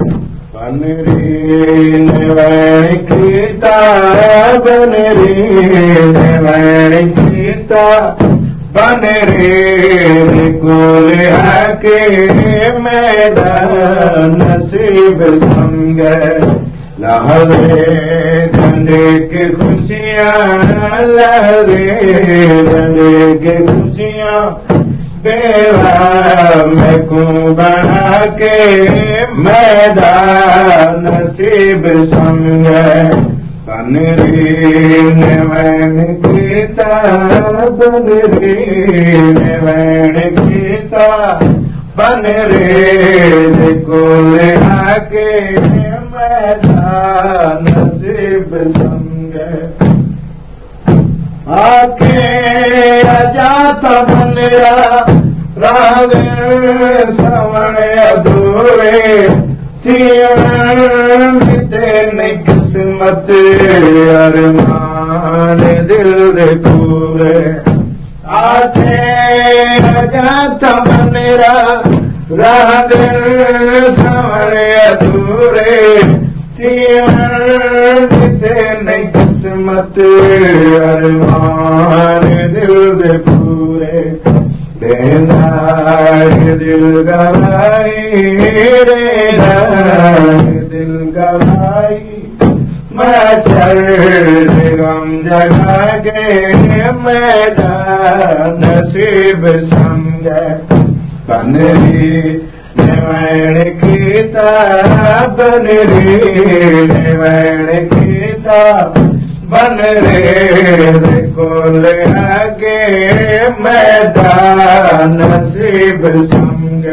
बनरी नवैण बनरी नवैण कीता बनरी कुल के मैदान नसीब संग की खुशियाँ की खुशियाँ को बना के मैदान नसीब संग नवैन गीता बनरे कुल आके मैदान नसीब संग श्रवण अधूरे तीन किस्मत अरमान दिल दे पूरे। आथे अजात बनरा राग श्रवण अधूरे तीन किस्मत अरमान दिल दे पूरे बेनार दिल गवाई रे दिल गवाई मैं सर गम जगा के मैदान नसीब संग बनरी नवैण कीता बनरी नवैण कीता बन रे कोल आगे मैदान नसीब संग